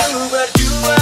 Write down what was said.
berdua